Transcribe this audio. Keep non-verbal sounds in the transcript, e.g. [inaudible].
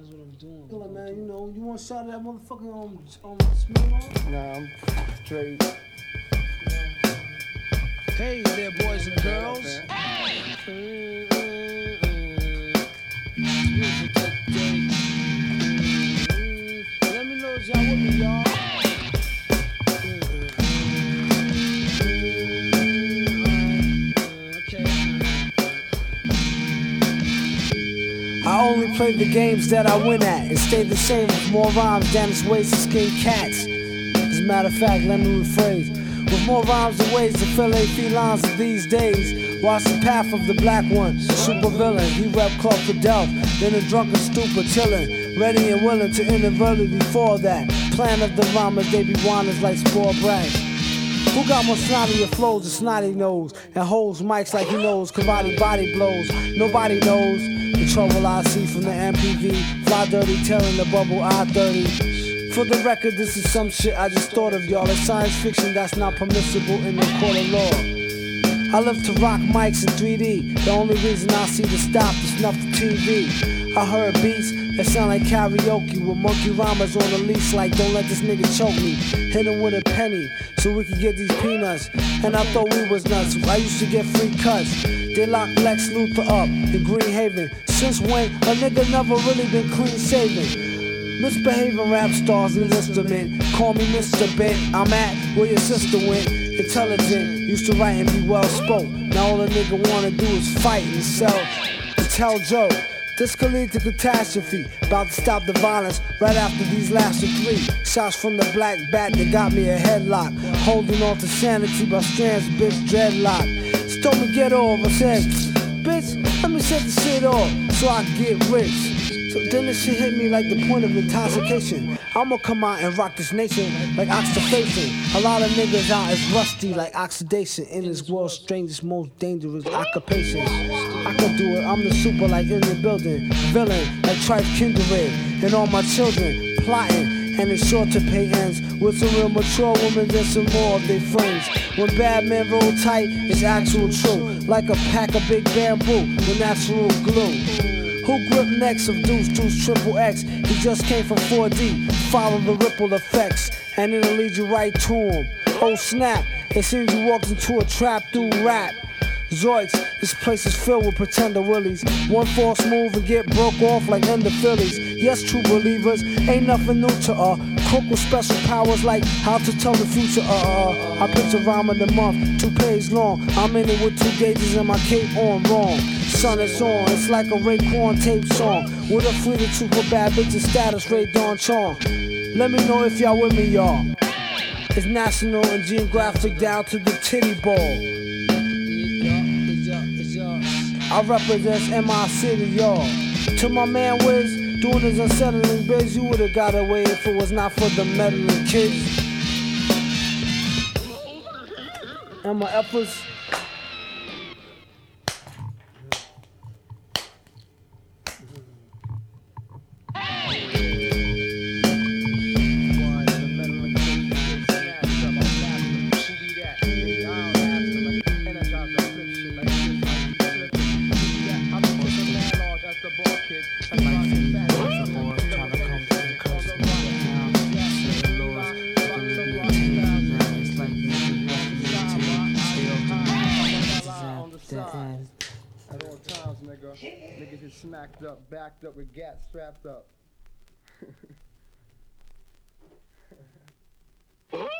That's what I'm doing. Killer, man, you know, you want to shout at that motherfucking um, um Smirnoff? Nah, I'm straight. Hey there, boys and girls. Play the games that I win at and stay the same with more rhymes than its ways to skin cats. As a matter of fact, let me rephrase. With more rhymes and ways to fillet felines of these days, watch the path of the black one, super villain. He rep Clark Fidel, then a drunken stupor chillin', ready and willing to inadvertently fall that. Plan of the rhymers, they be whiners like spore brags. Who got more snottier flows than snotty nose and holds mics like he knows karate body blows? Nobody knows trouble I see from the MPV. Fly dirty, telling the bubble I 30. For the record, this is some shit I just thought of y'all. It's science fiction that's not permissible in the court of law. I live to rock mics in 3D. The only reason I see the stop is snuff the TV. I heard beats that sound like karaoke with monkey rhymers on the leash, like don't let this nigga choke me. Hit him with a penny so we could get these peanuts. And I thought we was nuts. I used to get free cuts. They locked Lex Luthor up in Green Haven. Since when a nigga never really been clean shaven? Misbehaving rap stars in instrument. Call me Mr. Bit. I'm at where your sister went. Intelligent, used to write and be well spoke. Now all a nigga wanna do is fight and sell to tell joke. This could lead to catastrophe. About to stop the violence right after these last three shots from the black bat that got me a headlock. Holding on to sanity by strands, bitch dreadlock. She told me get off. I said, bitch, let me set the shit off so I get rich. So then this shit hit me like the point of intoxication. I'ma come out and rock this nation like oxidation. A lot of niggas out is rusty like oxidation in this world's strangest, most dangerous occupation. I can do it, I'm the super like in the building. Villain like Trife Kindred and all my children plotting. And it's sure to pay ends with some real mature women and some more of their friends. When bad men roll tight, it's actual true. Like a pack of big bamboo with natural glue. Who grip necks of deuce, deuce, triple X? He just came from 4D. Follow the ripple effects, and it'll lead you right to him. Oh snap, it seems you walked into a trap through rap. Zoids, this place is filled with pretender willies. One false move and get broke off like under Phillies. Yes, true believers, ain't nothing new to uh. Cook with special powers like how to tell the future. Uh, uh. I picture rhyme of the month, two pages long. I'm in it with two gauges and my cape on wrong. Sun is on, it's like a Raekwon tape song. With a fleet of super bad bitches status, Ray Don Chong. Let me know if y'all with me, y'all. It's national and geographic down to the titty ball. I represent MI City, y'all. To my man Wiz, doing his unsettling biz, you would've got away if it was not for the meddling kids. And my efforts. smacked up, backed up with gas strapped up. [laughs]